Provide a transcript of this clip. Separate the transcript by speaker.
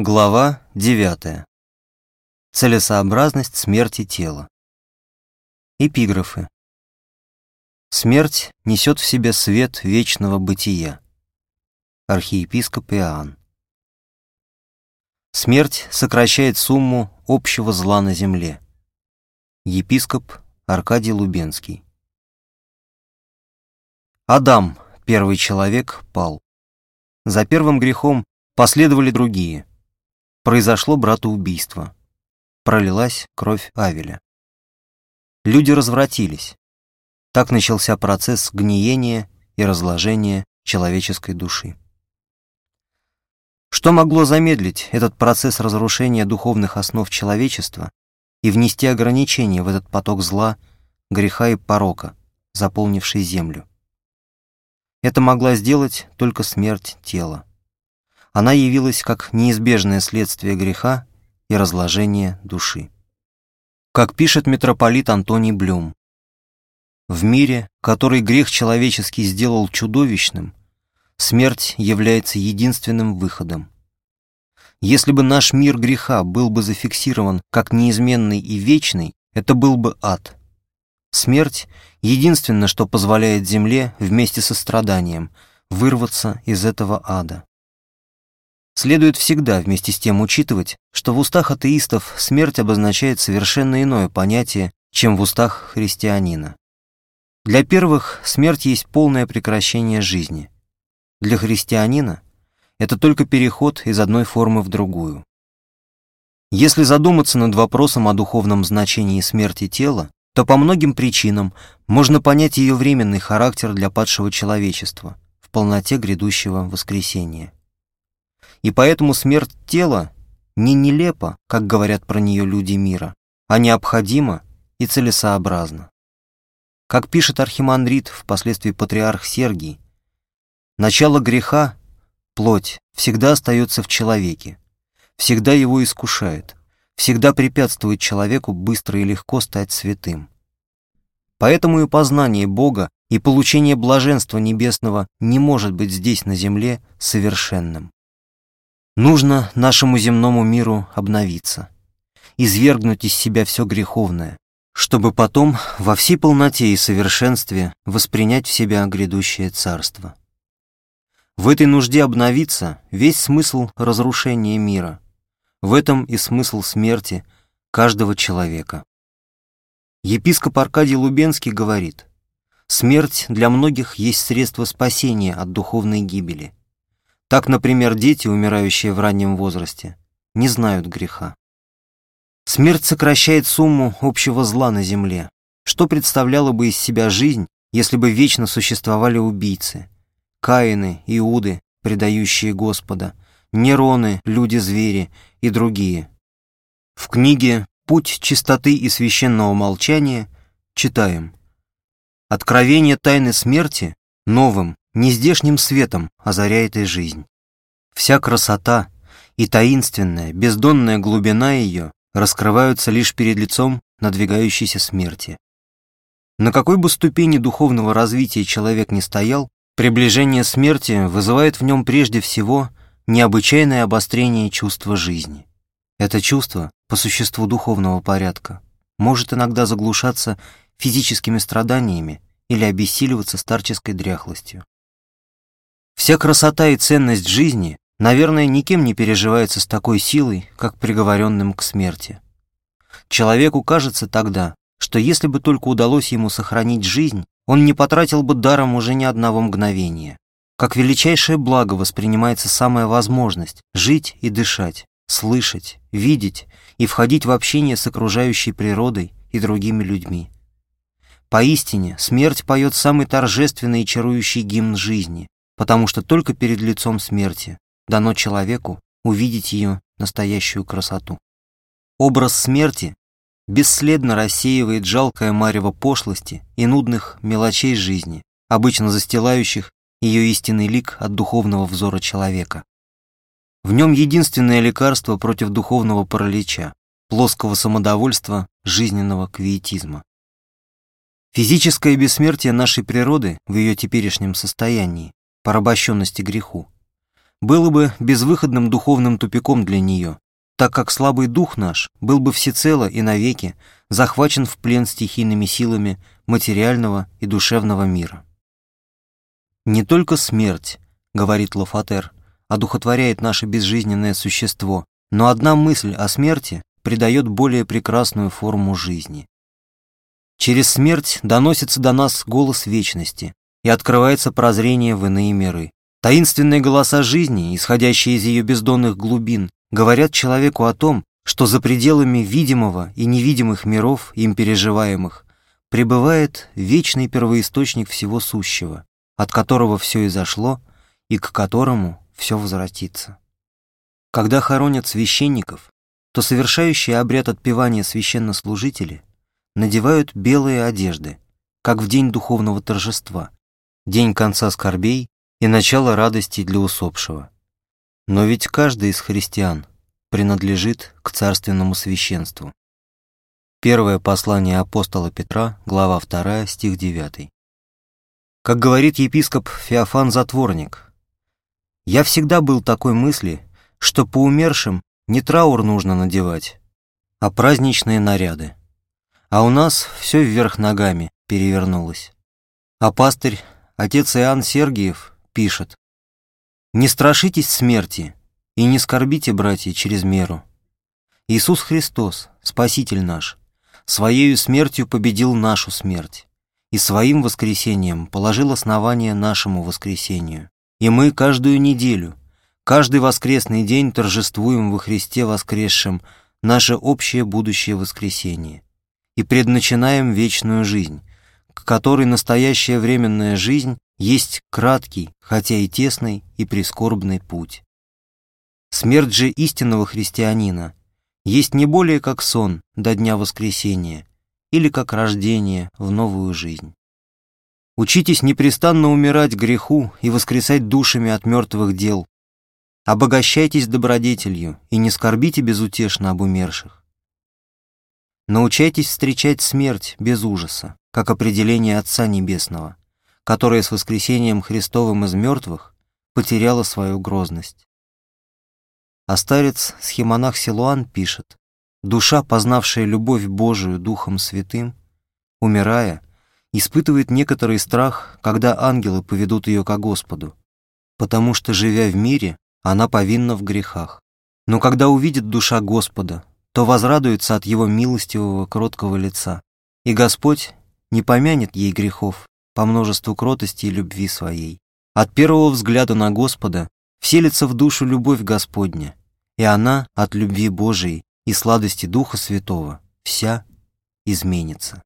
Speaker 1: Глава 9. Целесообразность смерти тела. Эпиграфы. Смерть несет в себе свет вечного бытия. Архиепископ Иоанн. Смерть сокращает сумму общего зла на земле. Епископ Аркадий Лубенский. Адам, первый человек, пал. За первым грехом последовали другие. Произошло братоубийство. Пролилась кровь Авеля. Люди развратились. Так начался процесс гниения и разложения человеческой души. Что могло замедлить этот процесс разрушения духовных основ человечества и внести ограничения в этот поток зла, греха и порока, заполнивший землю? Это могла сделать только смерть тела. Она явилась как неизбежное следствие греха и разложения души. Как пишет митрополит Антоний Блюм, в мире, который грех человеческий сделал чудовищным, смерть является единственным выходом. Если бы наш мир греха был бы зафиксирован как неизменный и вечный, это был бы ад. Смерть — единственное, что позволяет земле вместе со страданием вырваться из этого ада. Следует всегда вместе с тем учитывать, что в устах атеистов смерть обозначает совершенно иное понятие, чем в устах христианина. Для первых смерть есть полное прекращение жизни. Для христианина это только переход из одной формы в другую. Если задуматься над вопросом о духовном значении смерти тела, то по многим причинам можно понять ее временный характер для падшего человечества в полноте грядущего воскресения. И поэтому смерть тела не нелепа, как говорят про нее люди мира, а необходима и целесообразна. Как пишет Архимандрит, впоследствии патриарх Сергий, начало греха, плоть, всегда остается в человеке, всегда его искушает, всегда препятствует человеку быстро и легко стать святым. Поэтому и познание Бога и получение блаженства небесного не может быть здесь на земле совершенным. Нужно нашему земному миру обновиться, извергнуть из себя все греховное, чтобы потом во всей полноте и совершенстве воспринять в себя грядущее царство. В этой нужде обновиться весь смысл разрушения мира. В этом и смысл смерти каждого человека. Епископ Аркадий Лубенский говорит, «Смерть для многих есть средство спасения от духовной гибели. Так, например, дети, умирающие в раннем возрасте, не знают греха. Смерть сокращает сумму общего зла на земле. Что представляла бы из себя жизнь, если бы вечно существовали убийцы? Каины, Иуды, предающие Господа, Нероны, люди-звери и другие. В книге «Путь чистоты и священного молчания» читаем «Откровение тайны смерти новым, нездешним светом озаряет и жизнь. Вся красота и таинственная, бездонная глубина ее раскрываются лишь перед лицом надвигающейся смерти. На какой бы ступени духовного развития человек ни стоял, приближение смерти вызывает в нем прежде всего необычайное обострение чувства жизни. Это чувство, по существу духовного порядка, может иногда заглушаться физическими страданиями или обессиливаться старческой дряхлостью. Вся красота и ценность жизни наверное, никем не переживается с такой силой, как приговоренным к смерти. Человеку кажется тогда, что если бы только удалось ему сохранить жизнь, он не потратил бы даром уже ни одного мгновения. Как величайшее благо воспринимается самая возможность жить и дышать, слышать, видеть и входить в общение с окружающей природой и другими людьми. Поистине, смерть поет самый торжественный и чарующий гимн жизни, потому что только перед лицом смерти дано человеку увидеть ее настоящую красоту. Образ смерти бесследно рассеивает жалкое марево пошлости и нудных мелочей жизни, обычно застилающих ее истинный лик от духовного взора человека. В нем единственное лекарство против духовного паралича, плоского самодовольства, жизненного квиетизма. Физическое бессмертие нашей природы в ее теперешнем состоянии, порабощенности греху, было бы безвыходным духовным тупиком для нее, так как слабый дух наш был бы всецело и навеки захвачен в плен стихийными силами материального и душевного мира. «Не только смерть, — говорит Лафатер, — одухотворяет наше безжизненное существо, но одна мысль о смерти придает более прекрасную форму жизни. Через смерть доносится до нас голос вечности, и открывается прозрение в иные миры. Таинственные голоса жизни, исходящие из ее бездонных глубин, говорят человеку о том, что за пределами видимого и невидимых миров, им переживаемых, пребывает вечный первоисточник всего сущего, от которого все изошло и к которому все возвратится. Когда хоронят священников, то совершающие обряд отпевания священнослужители надевают белые одежды, как в день духовного торжества, день конца скорбей и начало радости для усопшего. Но ведь каждый из христиан принадлежит к царственному священству. Первое послание апостола Петра, глава 2, стих 9. Как говорит епископ Феофан Затворник, «Я всегда был такой мысли, что по умершим не траур нужно надевать, а праздничные наряды. А у нас все вверх ногами перевернулось. А пастырь Отец Иоанн Сергиев пишет, «Не страшитесь смерти и не скорбите, братья, через меру. Иисус Христос, Спаситель наш, Своею смертью победил нашу смерть и своим воскресением положил основание нашему воскресению. И мы каждую неделю, каждый воскресный день торжествуем во Христе воскресшем наше общее будущее воскресение и предначинаем вечную жизнь, которой настоящая временная жизнь есть краткий, хотя и тесный и прискорбный путь. Смерть же истинного христианина есть не более как сон до дня воскресения или как рождение в новую жизнь. Учитесь непрестанно умирать греху и воскресать душами от мертвых дел. Обогащайтесь добродетелью и не скорбите безутешно об умерших. Научайтесь встречать смерть без ужаса, как определение Отца Небесного, которое с воскресением Христовым из мертвых потеряло свою грозность. А старец схемонах Силуан пишет, «Душа, познавшая любовь Божию Духом Святым, умирая, испытывает некоторый страх, когда ангелы поведут ее ко Господу, потому что, живя в мире, она повинна в грехах. Но когда увидит душа Господа, то возрадуется от его милостивого, кроткого лица, и Господь не помянет ей грехов по множеству кротости и любви своей. От первого взгляда на Господа вселится в душу любовь Господня, и она от любви Божией и сладости Духа Святого вся изменится.